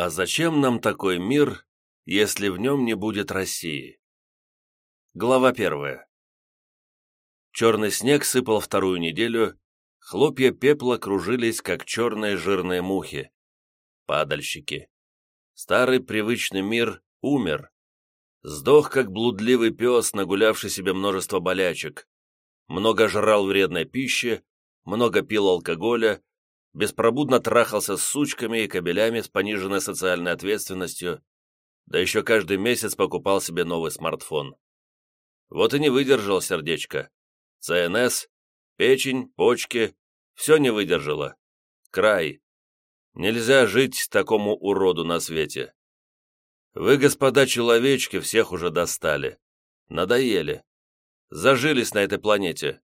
А зачем нам такой мир, если в нем не будет России? Глава первая. Черный снег сыпал вторую неделю, хлопья пепла кружились, как черные жирные мухи. Падальщики. Старый привычный мир умер. Сдох, как блудливый пес, нагулявший себе множество болячек. Много жрал вредной пищи, много пил алкоголя, беспробудно трахался с сучками и кабелями с пониженной социальной ответственностью, да еще каждый месяц покупал себе новый смартфон. Вот и не выдержал сердечко. ЦНС, печень, почки, все не выдержало. Край. Нельзя жить такому уроду на свете. Вы, господа человечки, всех уже достали. Надоели. Зажились на этой планете.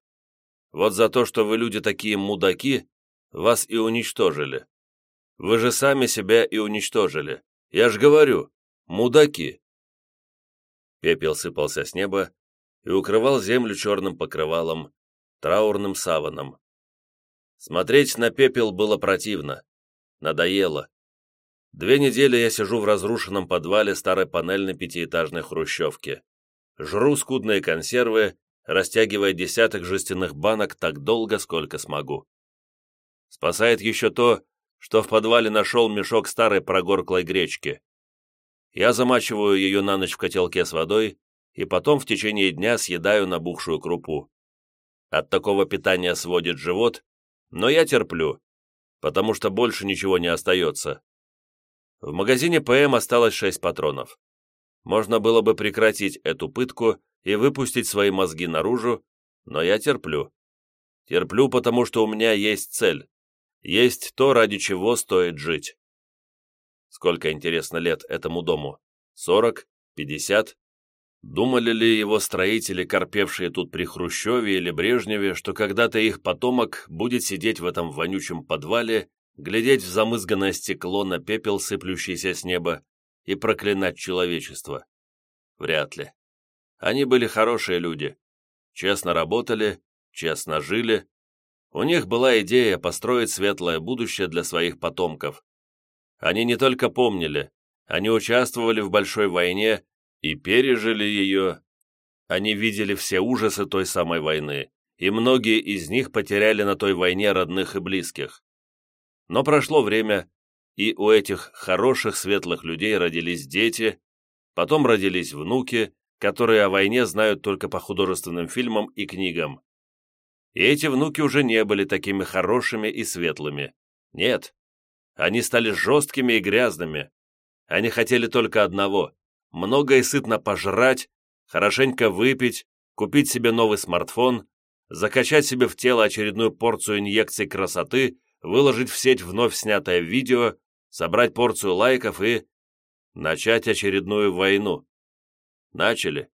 Вот за то, что вы люди такие мудаки, вас и уничтожили. Вы же сами себя и уничтожили. Я ж говорю, мудаки. Пепел сыпался с неба и укрывал землю черным покрывалом, траурным саваном. Смотреть на пепел было противно. Надоело. Две недели я сижу в разрушенном подвале старой панельной пятиэтажной хрущевки. Жру скудные консервы, растягивая десяток жестяных банок так долго, сколько смогу. Спасает еще то, что в подвале нашел мешок старой прогорклой гречки. Я замачиваю ее на ночь в котелке с водой и потом в течение дня съедаю набухшую крупу. От такого питания сводит живот, но я терплю, потому что больше ничего не остается. В магазине ПМ осталось шесть патронов. Можно было бы прекратить эту пытку и выпустить свои мозги наружу, но я терплю. Терплю, потому что у меня есть цель есть то, ради чего стоит жить. Сколько, интересно, лет этому дому? Сорок? Пятьдесят? Думали ли его строители, корпевшие тут при Хрущеве или Брежневе, что когда-то их потомок будет сидеть в этом вонючем подвале, глядеть в замызганное стекло на пепел, сыплющийся с неба, и проклинать человечество? Вряд ли. Они были хорошие люди. Честно работали, честно жили, у них была идея построить светлое будущее для своих потомков. Они не только помнили, они участвовали в большой войне и пережили ее. Они видели все ужасы той самой войны, и многие из них потеряли на той войне родных и близких. Но прошло время, и у этих хороших светлых людей родились дети, потом родились внуки, которые о войне знают только по художественным фильмам и книгам. И эти внуки уже не были такими хорошими и светлыми. Нет, они стали жесткими и грязными. Они хотели только одного – много и сытно пожрать, хорошенько выпить, купить себе новый смартфон, закачать себе в тело очередную порцию инъекций красоты, выложить в сеть вновь снятое видео, собрать порцию лайков и... начать очередную войну. Начали.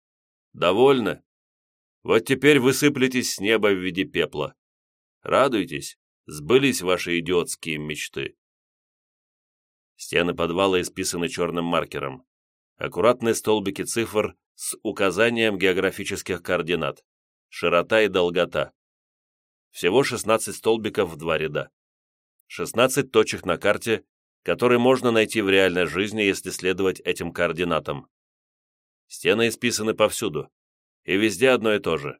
Довольны? Вот теперь вы сыплетесь с неба в виде пепла. Радуйтесь, сбылись ваши идиотские мечты. Стены подвала исписаны черным маркером. Аккуратные столбики цифр с указанием географических координат. Широта и долгота. Всего 16 столбиков в два ряда. 16 точек на карте, которые можно найти в реальной жизни, если следовать этим координатам. Стены исписаны повсюду. И везде одно и то же.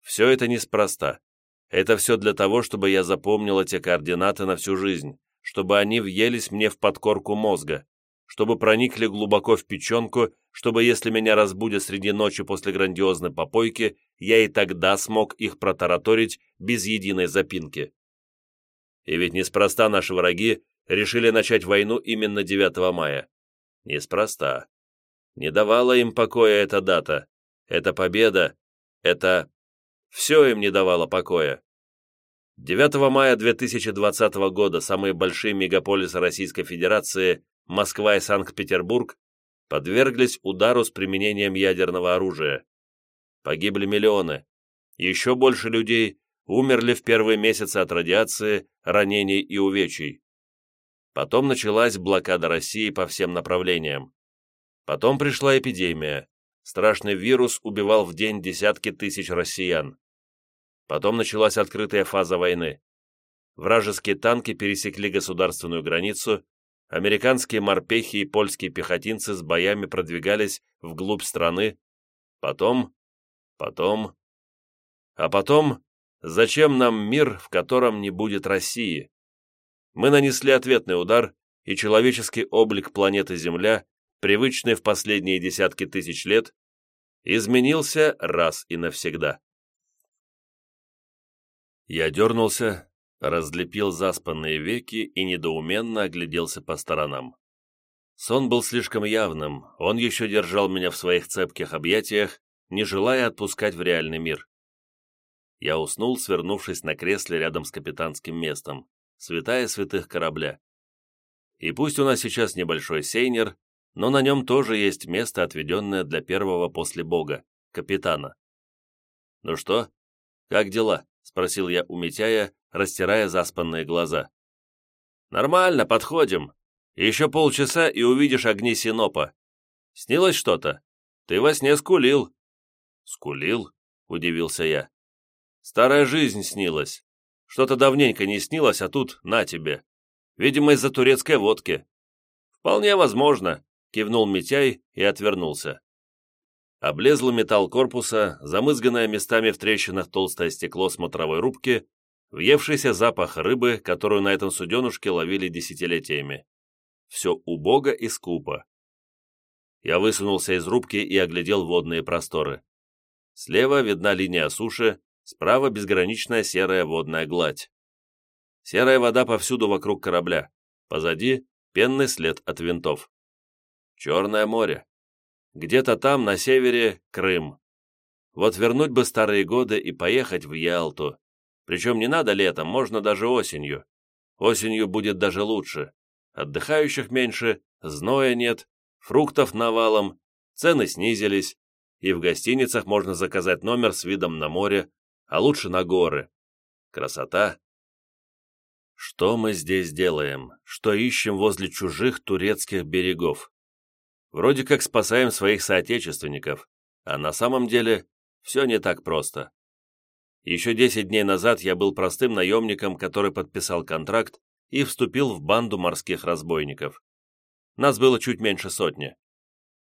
Все это неспроста. Это все для того, чтобы я запомнил эти координаты на всю жизнь, чтобы они въелись мне в подкорку мозга, чтобы проникли глубоко в печенку, чтобы если меня разбудят среди ночи после грандиозной попойки, я и тогда смог их протараторить без единой запинки. И ведь неспроста наши враги решили начать войну именно 9 мая. Неспроста. Не давала им покоя эта дата, эта победа, это... Все им не давало покоя. 9 мая 2020 года самые большие мегаполисы Российской Федерации, Москва и Санкт-Петербург, подверглись удару с применением ядерного оружия. Погибли миллионы. Еще больше людей умерли в первые месяцы от радиации, ранений и увечий. Потом началась блокада России по всем направлениям. Потом пришла эпидемия, страшный вирус убивал в день десятки тысяч россиян. Потом началась открытая фаза войны. Вражеские танки пересекли государственную границу, американские морпехи и польские пехотинцы с боями продвигались вглубь страны, потом, потом... А потом, зачем нам мир, в котором не будет России? Мы нанесли ответный удар, и человеческий облик планеты Земля, привычный в последние десятки тысяч лет, изменился раз и навсегда. Я дернулся, разлепил заспанные веки и недоуменно огляделся по сторонам. Сон был слишком явным, он еще держал меня в своих цепких объятиях, не желая отпускать в реальный мир. Я уснул, свернувшись на кресле рядом с капитанским местом, святая святых корабля. И пусть у нас сейчас небольшой сейнер, но на нем тоже есть место, отведенное для первого после Бога, капитана. «Ну что, как дела?» — спросил я у Митяя, растирая заспанные глаза. «Нормально, подходим. Еще полчаса, и увидишь огни Синопа. Снилось что-то? Ты во сне скулил». «Скулил?» — удивился я. «Старая жизнь снилась. Что-то давненько не снилось, а тут на тебе. Видимо, из-за турецкой водки». «Вполне возможно», — кивнул Митяй и отвернулся. Облезлый металл корпуса, замызганное местами в трещинах толстое стекло смотровой рубки, въевшийся запах рыбы, которую на этом суденушке ловили десятилетиями. Все убого и скупо. Я высунулся из рубки и оглядел водные просторы. Слева видна линия суши, справа безграничная серая водная гладь. Серая вода повсюду вокруг корабля, позади пенный след от винтов. Черное море. Где-то там, на севере, Крым. Вот вернуть бы старые годы и поехать в Ялту, причем не надо летом, можно даже осенью. Осенью будет даже лучше. Отдыхающих меньше, зноя нет, фруктов навалом, цены снизились, и в гостиницах можно заказать номер с видом на море, а лучше на горы. Красота. Что мы здесь делаем? Что ищем возле чужих турецких берегов? Вроде как спасаем своих соотечественников, а на самом деле все не так просто. Еще 10 дней назад я был простым наемником, который подписал контракт и вступил в банду морских разбойников. Нас было чуть меньше сотни.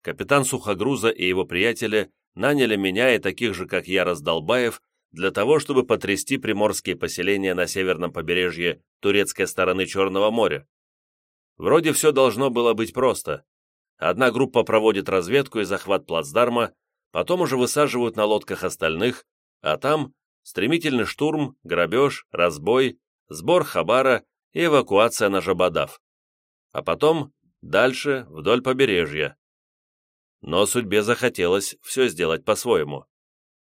Капитан Сухогруза и его приятели наняли меня и таких же, как я, раздолбаев, для того, чтобы потрясти приморские поселения на северном побережье турецкой стороны Черного моря. Вроде все должно было быть просто. Одна группа проводит разведку и захват плацдарма, потом уже высаживают на лодках остальных, а там стремительный штурм, грабеж, разбой, сбор хабара и эвакуация на Жабодав. А потом дальше, вдоль побережья. Но судьбе захотелось все сделать по-своему.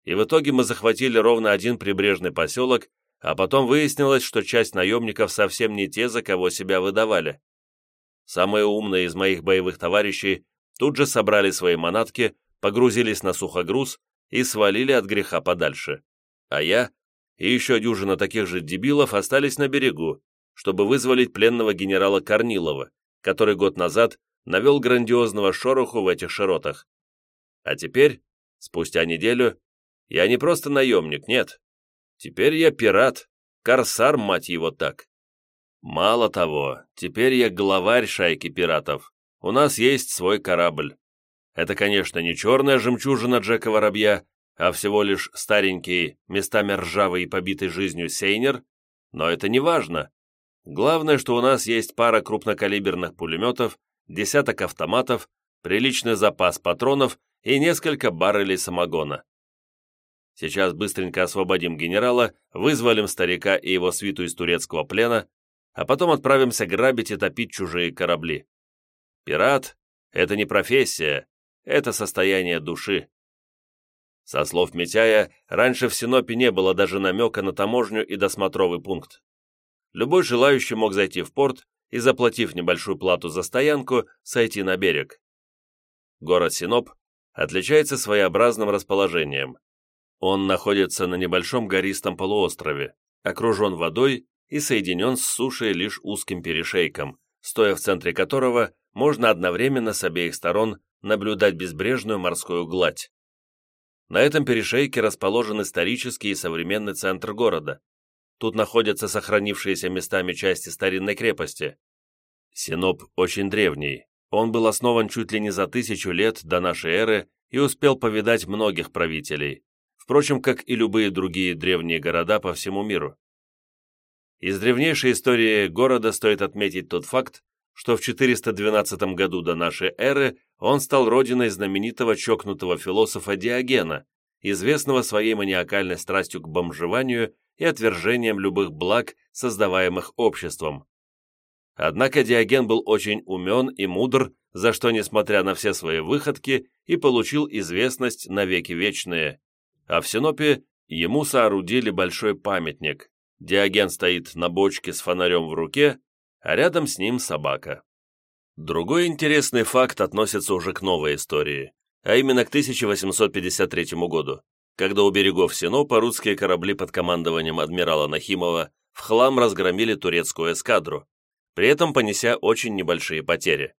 И в итоге мы захватили ровно один прибрежный поселок, а потом выяснилось, что часть наемников совсем не те, за кого себя выдавали. Самые умные из моих боевых товарищей тут же собрали свои манатки, погрузились на сухогруз и свалили от греха подальше а я и еще дюжина таких же дебилов остались на берегу, чтобы вызволить пленного генерала Корнилова, который год назад навел грандиозного шороху в этих широтах. А теперь, спустя неделю, я не просто наемник, нет. Теперь я пират, корсар, мать его так. Мало того, теперь я главарь шайки пиратов. У нас есть свой корабль. Это, конечно, не черная жемчужина Джека Воробья, а всего лишь старенький, местами ржавый и побитый жизнью сейнер, но это не важно. Главное, что у нас есть пара крупнокалиберных пулеметов, десяток автоматов, приличный запас патронов и несколько баррелей самогона. Сейчас быстренько освободим генерала, вызволим старика и его свиту из турецкого плена, а потом отправимся грабить и топить чужие корабли. Пират — это не профессия, это состояние души. Со слов Митяя, раньше в Синопе не было даже намека на таможню и досмотровый пункт. Любой желающий мог зайти в порт и, заплатив небольшую плату за стоянку, сойти на берег. Город Синоп отличается своеобразным расположением. Он находится на небольшом гористом полуострове, окружен водой и соединен с сушей лишь узким перешейком, стоя в центре которого можно одновременно с обеих сторон наблюдать безбрежную морскую гладь. На этом перешейке расположен исторический и современный центр города. Тут находятся сохранившиеся местами части старинной крепости. Синоп очень древний. Он был основан чуть ли не за тысячу лет до нашей эры и успел повидать многих правителей, впрочем, как и любые другие древние города по всему миру. Из древнейшей истории города стоит отметить тот факт, что в 412 году до нашей эры он стал родиной знаменитого чокнутого философа Диогена, известного своей маниакальной страстью к бомжеванию и отвержением любых благ, создаваемых обществом. Однако Диоген был очень умен и мудр, за что, несмотря на все свои выходки, и получил известность навеки вечные. А в Синопе ему соорудили большой памятник. Диоген стоит на бочке с фонарем в руке, а рядом с ним собака. Другой интересный факт относится уже к новой истории, а именно к 1853 году, когда у берегов Синопа русские корабли под командованием адмирала Нахимова в хлам разгромили турецкую эскадру, при этом понеся очень небольшие потери.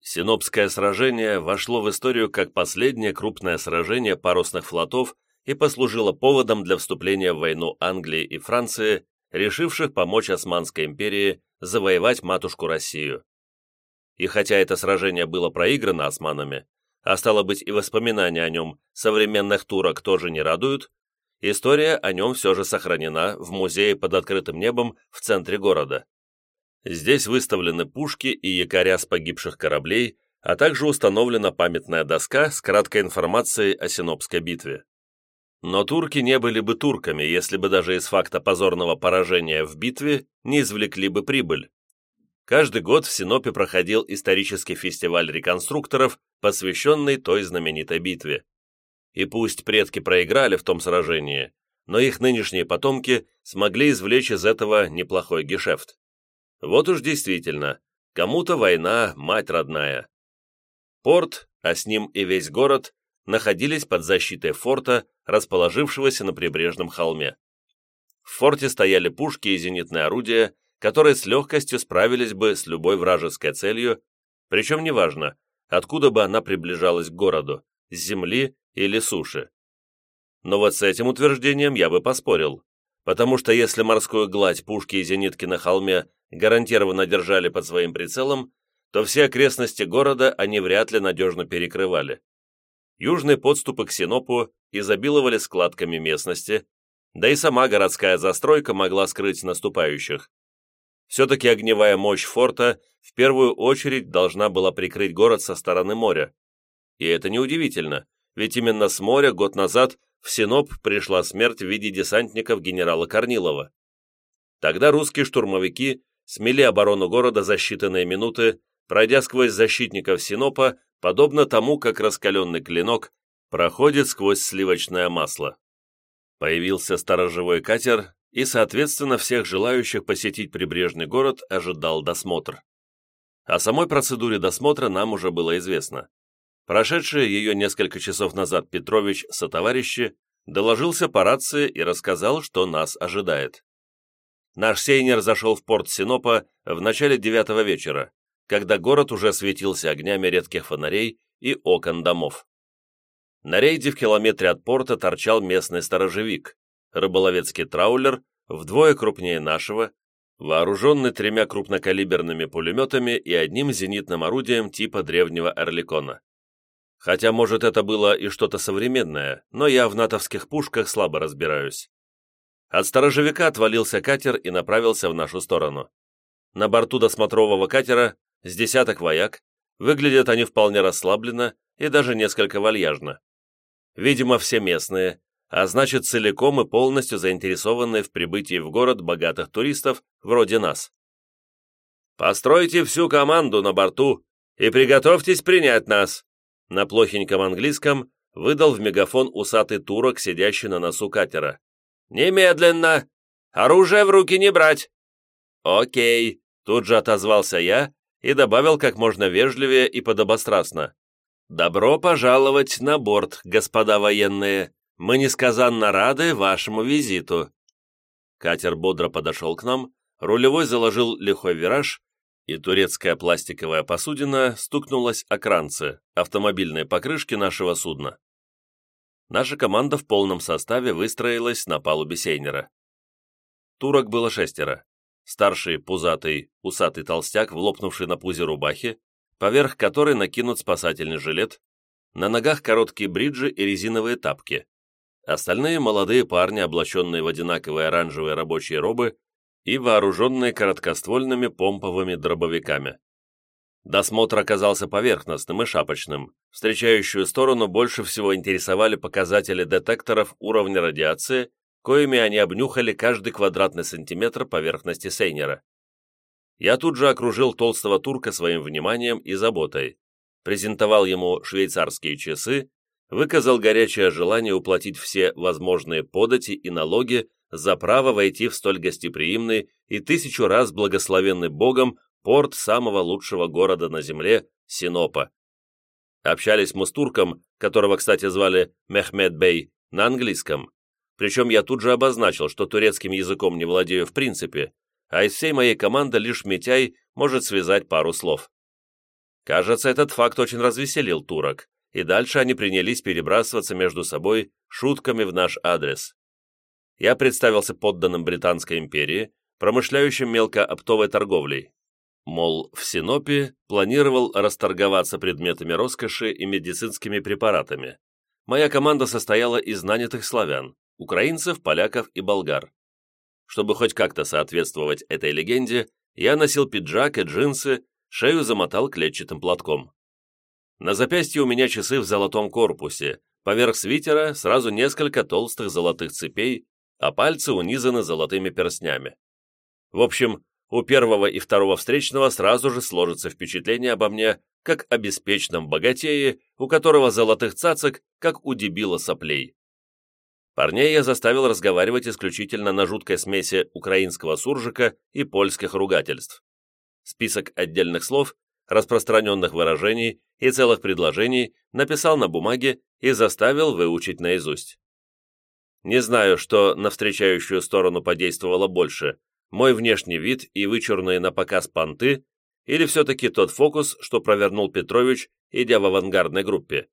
Синопское сражение вошло в историю как последнее крупное сражение парусных флотов и послужило поводом для вступления в войну Англии и Франции, решивших помочь Османской империи завоевать матушку Россию. И хотя это сражение было проиграно османами, а стало быть и воспоминания о нем современных турок тоже не радуют, история о нем все же сохранена в музее под открытым небом в центре города. Здесь выставлены пушки и якоря с погибших кораблей, а также установлена памятная доска с краткой информацией о Синопской битве. Но турки не были бы турками, если бы даже из факта позорного поражения в битве не извлекли бы прибыль. Каждый год в Синопе проходил исторический фестиваль реконструкторов, посвященный той знаменитой битве. И пусть предки проиграли в том сражении, но их нынешние потомки смогли извлечь из этого неплохой гешефт. Вот уж действительно, кому-то война – мать родная. Порт, а с ним и весь город, находились под защитой форта, расположившегося на прибрежном холме. В форте стояли пушки и зенитные орудия, которые с легкостью справились бы с любой вражеской целью, причем неважно, откуда бы она приближалась к городу, с земли или суши. Но вот с этим утверждением я бы поспорил, потому что если морскую гладь пушки и зенитки на холме гарантированно держали под своим прицелом, то все окрестности города они вряд ли надежно перекрывали. Южные подступы к Синопу изобиловали складками местности, да и сама городская застройка могла скрыть наступающих. Все-таки огневая мощь форта в первую очередь должна была прикрыть город со стороны моря. И это неудивительно, ведь именно с моря год назад в Синоп пришла смерть в виде десантников генерала Корнилова. Тогда русские штурмовики смели оборону города за считанные минуты, пройдя сквозь защитников Синопа, подобно тому, как раскаленный клинок проходит сквозь сливочное масло. Появился сторожевой катер, и, соответственно, всех желающих посетить прибрежный город ожидал досмотр. О самой процедуре досмотра нам уже было известно. Прошедший ее несколько часов назад Петрович со товарищи доложился по рации и рассказал, что нас ожидает. Наш сейнер зашел в порт Синопа в начале девятого вечера, когда город уже светился огнями редких фонарей и окон домов. На рейде в километре от порта торчал местный сторожевик, рыболовецкий траулер, вдвое крупнее нашего, вооруженный тремя крупнокалиберными пулеметами и одним зенитным орудием типа древнего Эрликона. Хотя, может, это было и что-то современное, но я в натовских пушках слабо разбираюсь. От сторожевика отвалился катер и направился в нашу сторону. На борту досмотрового катера с десяток вояк, выглядят они вполне расслабленно и даже несколько вальяжно. Видимо, все местные, а значит целиком и полностью заинтересованные в прибытии в город богатых туристов вроде нас. «Постройте всю команду на борту и приготовьтесь принять нас!» На плохеньком английском выдал в мегафон усатый турок, сидящий на носу катера. «Немедленно! Оружие в руки не брать!» «Окей», — тут же отозвался я и добавил как можно вежливее и подобострастно. «Добро пожаловать на борт, господа военные. Мы несказанно рады вашему визиту». Катер бодро подошел к нам, рулевой заложил лихой вираж, и турецкая пластиковая посудина стукнулась о кранцы, автомобильной покрышки нашего судна наша команда в полном составе выстроилась на палубе Сейнера. Турок было шестеро. Старший, пузатый, усатый толстяк, влопнувший на пузе рубахи, поверх которой накинут спасательный жилет, на ногах короткие бриджи и резиновые тапки. Остальные молодые парни, облаченные в одинаковые оранжевые рабочие робы и вооруженные короткоствольными помповыми дробовиками. Досмотр оказался поверхностным и шапочным. Встречающую сторону больше всего интересовали показатели детекторов уровня радиации, коими они обнюхали каждый квадратный сантиметр поверхности Сейнера. Я тут же окружил толстого турка своим вниманием и заботой, презентовал ему швейцарские часы, выказал горячее желание уплатить все возможные подати и налоги за право войти в столь гостеприимный и тысячу раз благословенный Богом порт самого лучшего города на земле – Синопа. Общались мы с турком, которого, кстати, звали Мехмед Бей, на английском. Причем я тут же обозначил, что турецким языком не владею в принципе, а из всей моей команды лишь Митяй может связать пару слов. Кажется, этот факт очень развеселил турок, и дальше они принялись перебрасываться между собой шутками в наш адрес. Я представился подданным Британской империи, промышляющим мелкооптовой торговлей. Мол, в Синопе планировал расторговаться предметами роскоши и медицинскими препаратами. Моя команда состояла из нанятых славян, украинцев, поляков и болгар. Чтобы хоть как-то соответствовать этой легенде, я носил пиджак и джинсы, шею замотал клетчатым платком. На запястье у меня часы в золотом корпусе, поверх свитера сразу несколько толстых золотых цепей, а пальцы унизаны золотыми перстнями. В общем, у первого и второго встречного сразу же сложится впечатление обо мне, как о беспечном богатее, у которого золотых цацок, как у дебила соплей. Парней я заставил разговаривать исключительно на жуткой смеси украинского суржика и польских ругательств. Список отдельных слов, распространенных выражений и целых предложений написал на бумаге и заставил выучить наизусть. Не знаю, что на встречающую сторону подействовало больше, мой внешний вид и вычурные на показ понты, или все-таки тот фокус, что провернул Петрович, идя в авангардной группе.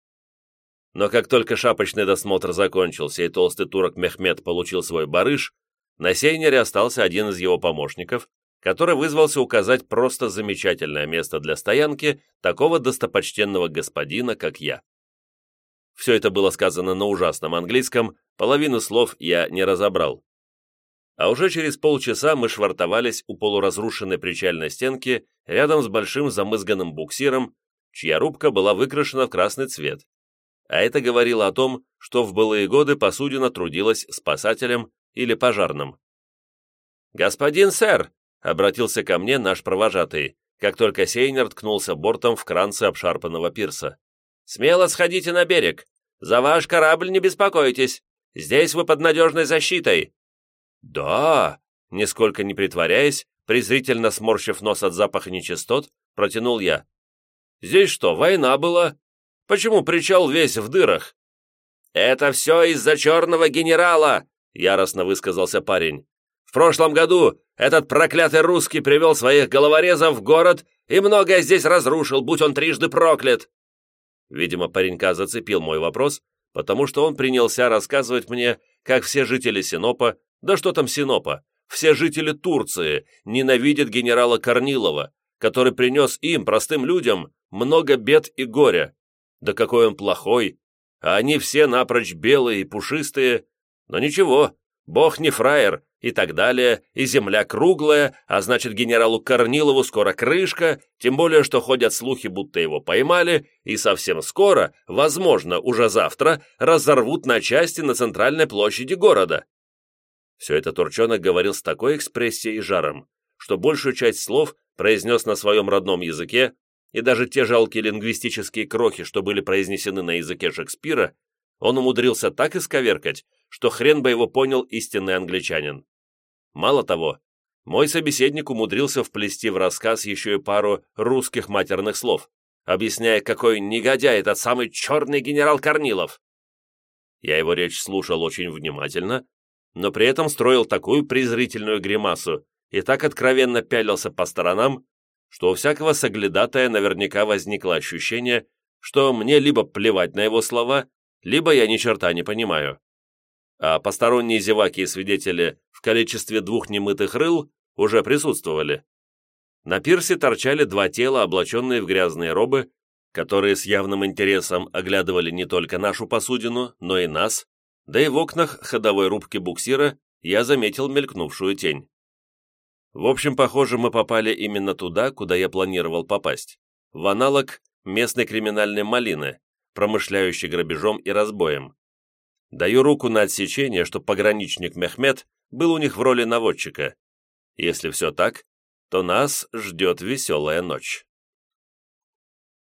Но как только шапочный досмотр закончился и толстый турок Мехмед получил свой барыш, на сейнере остался один из его помощников, который вызвался указать просто замечательное место для стоянки такого достопочтенного господина, как я. Все это было сказано на ужасном английском, половину слов я не разобрал а уже через полчаса мы швартовались у полуразрушенной причальной стенки рядом с большим замызганным буксиром, чья рубка была выкрашена в красный цвет. А это говорило о том, что в былые годы посудина трудилась спасателем или пожарным. «Господин сэр!» — обратился ко мне наш провожатый, как только Сейнер ткнулся бортом в кранцы обшарпанного пирса. «Смело сходите на берег! За ваш корабль не беспокойтесь! Здесь вы под надежной защитой! «Да!» — нисколько не притворяясь, презрительно сморщив нос от запаха нечистот, протянул я. «Здесь что, война была? Почему причал весь в дырах?» «Это все из-за черного генерала!» — яростно высказался парень. «В прошлом году этот проклятый русский привел своих головорезов в город и многое здесь разрушил, будь он трижды проклят!» Видимо, паренька зацепил мой вопрос, потому что он принялся рассказывать мне, как все жители Синопа да что там Синопа? Все жители Турции ненавидят генерала Корнилова, который принес им, простым людям, много бед и горя. Да какой он плохой! А они все напрочь белые и пушистые. Но ничего, бог не фраер, и так далее, и земля круглая, а значит генералу Корнилову скоро крышка, тем более, что ходят слухи, будто его поймали, и совсем скоро, возможно, уже завтра, разорвут на части на центральной площади города. Все это Турчонок говорил с такой экспрессией и жаром, что большую часть слов произнес на своем родном языке, и даже те жалкие лингвистические крохи, что были произнесены на языке Шекспира, он умудрился так исковеркать, что хрен бы его понял истинный англичанин. Мало того, мой собеседник умудрился вплести в рассказ еще и пару русских матерных слов, объясняя, какой негодяй этот самый черный генерал Корнилов. Я его речь слушал очень внимательно но при этом строил такую презрительную гримасу и так откровенно пялился по сторонам, что у всякого соглядатая наверняка возникло ощущение, что мне либо плевать на его слова, либо я ни черта не понимаю. А посторонние зеваки и свидетели в количестве двух немытых рыл уже присутствовали. На пирсе торчали два тела, облаченные в грязные робы, которые с явным интересом оглядывали не только нашу посудину, но и нас, да и в окнах ходовой рубки буксира я заметил мелькнувшую тень. В общем, похоже, мы попали именно туда, куда я планировал попасть, в аналог местной криминальной малины, промышляющей грабежом и разбоем. Даю руку на отсечение, что пограничник Мехмед был у них в роли наводчика. Если все так, то нас ждет веселая ночь.